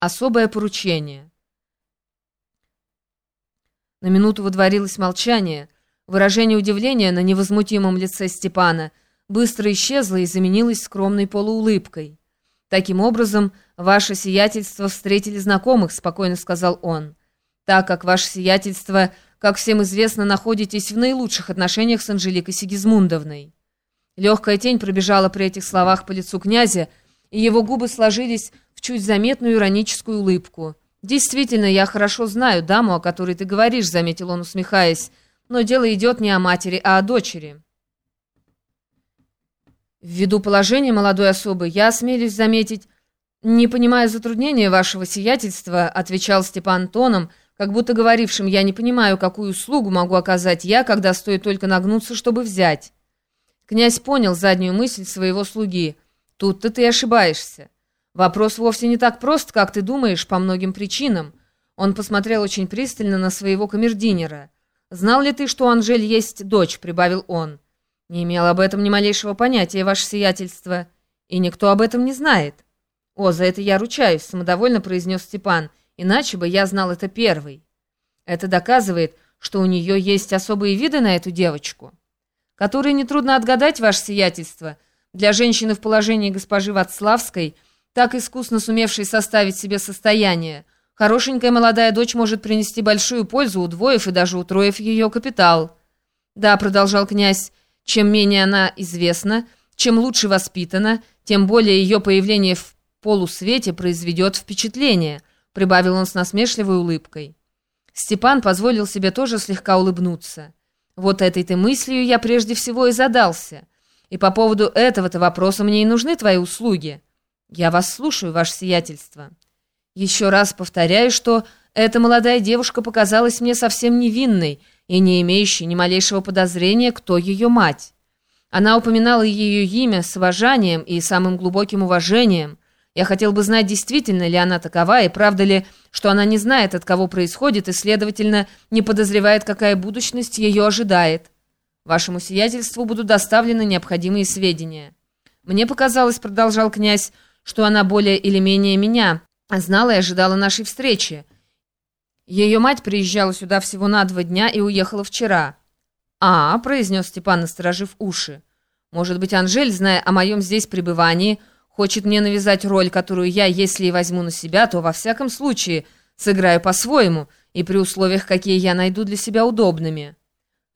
Особое поручение. На минуту водворилось молчание. Выражение удивления на невозмутимом лице Степана быстро исчезло и заменилось скромной полуулыбкой. «Таким образом, ваше сиятельство встретили знакомых», — спокойно сказал он. «Так как ваше сиятельство, как всем известно, находитесь в наилучших отношениях с Анжеликой Сигизмундовной». Легкая тень пробежала при этих словах по лицу князя, и его губы сложились в чуть заметную ироническую улыбку. «Действительно, я хорошо знаю даму, о которой ты говоришь», — заметил он, усмехаясь, «но дело идет не о матери, а о дочери». Ввиду положения молодой особы, я осмелюсь заметить, не понимая затруднения вашего сиятельства, отвечал Степан тоном, как будто говорившим, я не понимаю, какую услугу могу оказать я, когда стоит только нагнуться, чтобы взять. Князь понял заднюю мысль своего слуги. Тут-то ты ошибаешься. Вопрос вовсе не так прост, как ты думаешь, по многим причинам. Он посмотрел очень пристально на своего камердинера. «Знал ли ты, что у Анжель есть дочь?» — прибавил он. «Не имел об этом ни малейшего понятия, ваше сиятельство. И никто об этом не знает». «О, за это я ручаюсь», — самодовольно произнес Степан. «Иначе бы я знал это первый». Это доказывает, что у нее есть особые виды на эту девочку, которые нетрудно отгадать, ваше сиятельство. Для женщины в положении госпожи Вацлавской — так искусно сумевший составить себе состояние. Хорошенькая молодая дочь может принести большую пользу, удвоив и даже утроив ее капитал. Да, продолжал князь, чем менее она известна, чем лучше воспитана, тем более ее появление в полусвете произведет впечатление, прибавил он с насмешливой улыбкой. Степан позволил себе тоже слегка улыбнуться. Вот этой-то мыслью я прежде всего и задался. И по поводу этого-то вопроса мне и нужны твои услуги. «Я вас слушаю, ваше сиятельство. Еще раз повторяю, что эта молодая девушка показалась мне совсем невинной и не имеющей ни малейшего подозрения, кто ее мать. Она упоминала ее имя с уважением и самым глубоким уважением. Я хотел бы знать, действительно ли она такова, и правда ли, что она не знает, от кого происходит, и, следовательно, не подозревает, какая будущность ее ожидает. Вашему сиятельству будут доставлены необходимые сведения. Мне показалось, продолжал князь, что она более или менее меня знала и ожидала нашей встречи. Ее мать приезжала сюда всего на два дня и уехала вчера. «А», — произнес Степан, насторожив уши, «может быть, Анжель, зная о моем здесь пребывании, хочет мне навязать роль, которую я, если и возьму на себя, то во всяком случае сыграю по-своему и при условиях, какие я найду для себя удобными».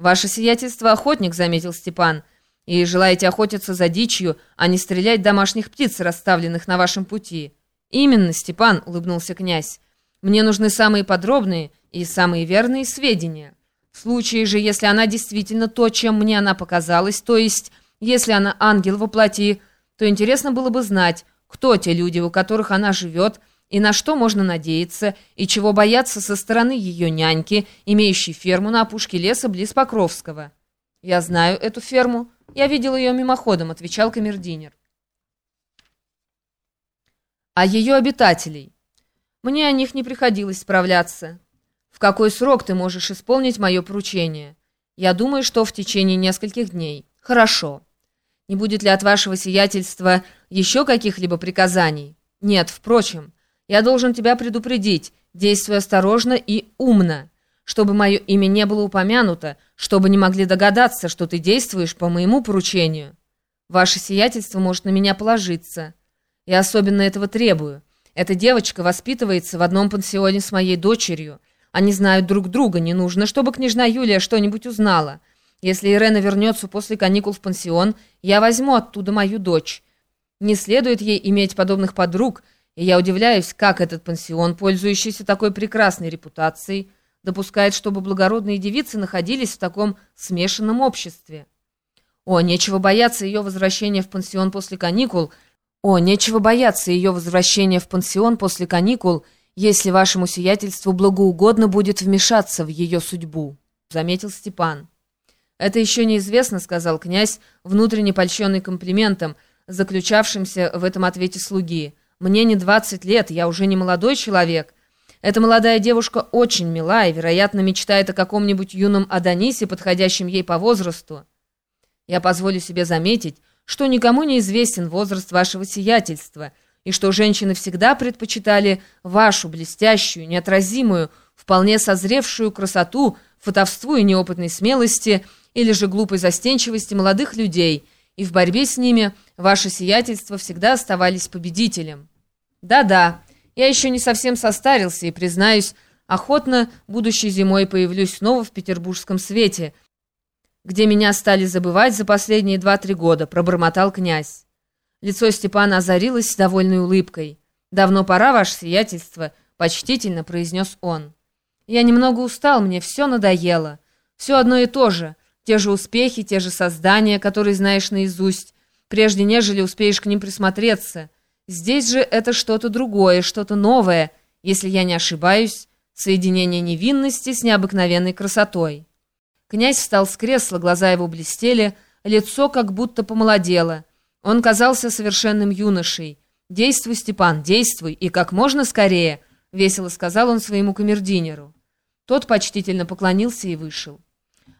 «Ваше сиятельство охотник», — заметил Степан, — и желаете охотиться за дичью, а не стрелять домашних птиц, расставленных на вашем пути. Именно, Степан, улыбнулся князь. Мне нужны самые подробные и самые верные сведения. В случае же, если она действительно то, чем мне она показалась, то есть, если она ангел во плоти, то интересно было бы знать, кто те люди, у которых она живет, и на что можно надеяться, и чего бояться со стороны ее няньки, имеющей ферму на опушке леса близ Покровского. Я знаю эту ферму, «Я видел ее мимоходом», — отвечал камердинер. «А ее обитателей? Мне о них не приходилось справляться. В какой срок ты можешь исполнить мое поручение? Я думаю, что в течение нескольких дней. Хорошо. Не будет ли от вашего сиятельства еще каких-либо приказаний? Нет, впрочем, я должен тебя предупредить, действуй осторожно и умно» чтобы мое имя не было упомянуто, чтобы не могли догадаться, что ты действуешь по моему поручению. Ваше сиятельство может на меня положиться. Я особенно этого требую. Эта девочка воспитывается в одном пансионе с моей дочерью. Они знают друг друга, не нужно, чтобы княжна Юлия что-нибудь узнала. Если Ирена вернется после каникул в пансион, я возьму оттуда мою дочь. Не следует ей иметь подобных подруг, и я удивляюсь, как этот пансион, пользующийся такой прекрасной репутацией, допускает, чтобы благородные девицы находились в таком смешанном обществе. О, нечего бояться ее возвращения в пансион после каникул. О, нечего бояться ее возвращения в пансион после каникул, если вашему сиятельству благоугодно будет вмешаться в ее судьбу», — заметил Степан. «Это еще неизвестно», — сказал князь, внутренне польщенный комплиментом, заключавшимся в этом ответе слуги. «Мне не двадцать лет, я уже не молодой человек». Эта молодая девушка очень мила и, вероятно, мечтает о каком-нибудь юном Адонисе, подходящем ей по возрасту. Я позволю себе заметить, что никому не известен возраст вашего сиятельства, и что женщины всегда предпочитали вашу блестящую, неотразимую, вполне созревшую красоту, фотовству и неопытной смелости или же глупой застенчивости молодых людей, и в борьбе с ними ваше сиятельство всегда оставались победителем. Да-да, я еще не совсем состарился и, признаюсь, охотно будущей зимой появлюсь снова в петербургском свете, где меня стали забывать за последние два-три года, пробормотал князь. Лицо Степана озарилось довольной улыбкой. «Давно пора, ваше сиятельство», — почтительно произнес он. «Я немного устал, мне все надоело. Все одно и то же. Те же успехи, те же создания, которые знаешь наизусть, прежде нежели успеешь к ним присмотреться. Здесь же это что-то другое, что-то новое, если я не ошибаюсь, соединение невинности с необыкновенной красотой». Князь встал с кресла, глаза его блестели, лицо как будто помолодело — он казался совершенным юношей. «Действуй, Степан, действуй, и как можно скорее», — весело сказал он своему камердинеру. Тот почтительно поклонился и вышел.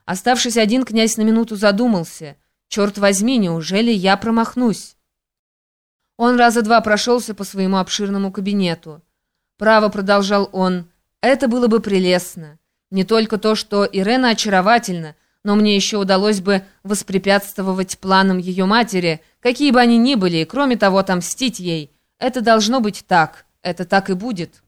Оставшись один, князь на минуту задумался. «Черт возьми, неужели я промахнусь?» Он раза два прошелся по своему обширному кабинету. «Право», — продолжал он, — «это было бы прелестно. Не только то, что Ирена очаровательна, но мне еще удалось бы воспрепятствовать планам ее матери, какие бы они ни были, и кроме того, отомстить ей. Это должно быть так, это так и будет».